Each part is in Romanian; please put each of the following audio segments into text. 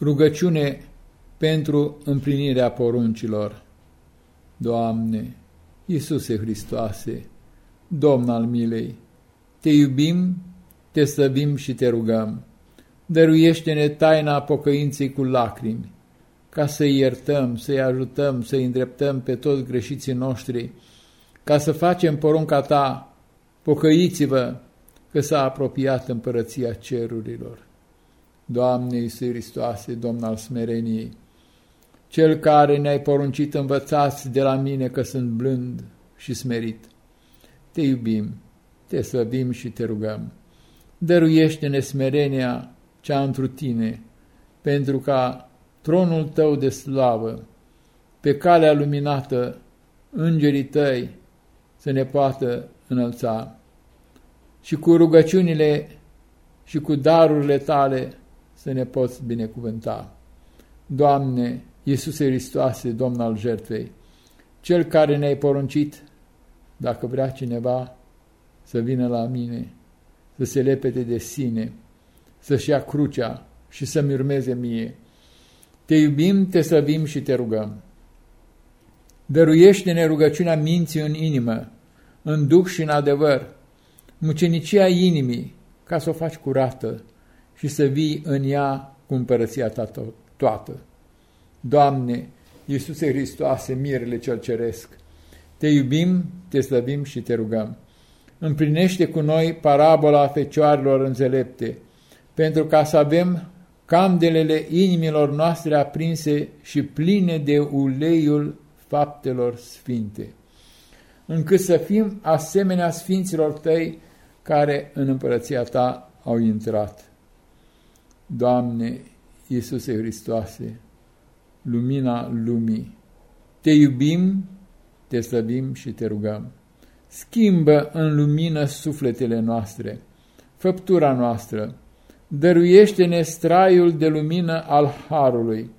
Rugăciune pentru împlinirea poruncilor. Doamne, Iisuse Hristoase, Domn al milei, Te iubim, Te slăbim și Te rugăm. Dăruiește-ne taina pocăinței cu lacrimi, ca să-i iertăm, să-i ajutăm, să-i îndreptăm pe toți greșiții noștri, ca să facem porunca Ta, pocăiți-vă, că s-a apropiat împărăția cerurilor. Doamne Iisus Hristoase, Domn al smereniei, Cel care ne-ai poruncit învățați de la mine că sunt blând și smerit. Te iubim, te slăbim și te rugăm. Dăruiește-ne smerenia cea întru tine, pentru ca tronul tău de slavă, pe calea luminată, îngerii tăi să ne poată înălța și cu rugăciunile și cu darurile tale să ne poți binecuvânta. Doamne, Iisuse Hristoase, Domn al jertfei, Cel care ne-ai poruncit, dacă vrea cineva să vină la mine, să se lepete de sine, să-și ia crucea și să-mi urmeze mie. Te iubim, te slăbim și te rugăm. Dăruiește-ne rugăciunea minții în inimă, în duh și în adevăr, mucenicia inimii, ca să o faci curată, și să vii în ea cu împărăția ta toată. Doamne, Iisuse Hristoase, mirele cel ceresc, te iubim, te slăbim și te rugăm. Împlinește cu noi parabola fecioarelor înțelepte, pentru ca să avem candelele inimilor noastre aprinse și pline de uleiul faptelor sfinte, încât să fim asemenea sfinților tăi care în împărăția ta au intrat. Doamne, Iisuse Hristoase, lumina lumii, te iubim, te slăbim și te rugăm. Schimbă în lumină sufletele noastre, făptura noastră, dăruiește-ne straiul de lumină al Harului,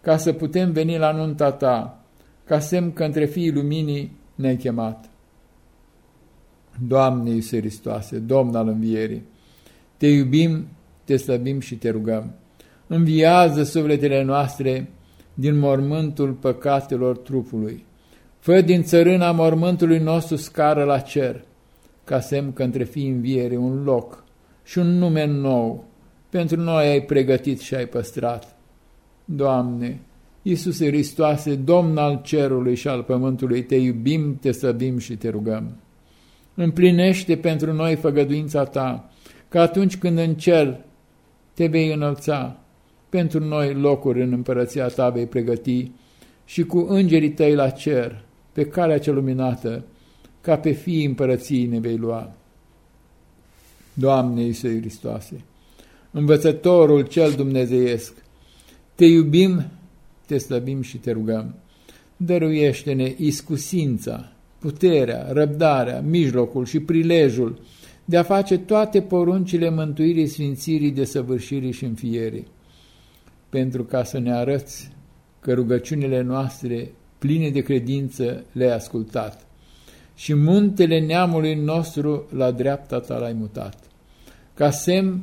ca să putem veni la nunta ta, ca semn că între fiii luminii ne-ai chemat. Doamne Iisuse Hristoase, Domn al Învierii, te iubim te slăbim și te rugăm. Înviază sufletele noastre din mormântul păcatelor trupului. Fă din țărâna mormântului nostru scară la cer, ca semn că între fii înviere un loc și un nume nou pentru noi ai pregătit și ai păstrat. Doamne, Iisuse Hristoase, Domn al cerului și al pământului, te iubim, te slăbim și te rugăm. Împlinește pentru noi făgăduința ta, că atunci când în cer te vei înălța, pentru noi locuri în împărăția ta vei pregăti și cu îngerii tăi la cer, pe calea cea luminată, ca pe fii împărăției ne vei lua. Doamne Iisuse Hristoase, învățătorul cel dumnezeiesc, te iubim, te slăbim și te rugăm. Dăruiește-ne iscusința, puterea, răbdarea, mijlocul și prilejul de a face toate poruncile mântuirii, sfințirii, desăvârșirii și înfierii, pentru ca să ne arăți că rugăciunile noastre pline de credință le-ai ascultat. Și muntele neamului nostru la dreapta ta l-ai mutat, ca semn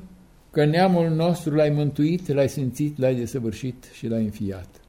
că neamul nostru l-ai mântuit, l-ai simțit, l-ai desăvârșit și l-ai înfiat.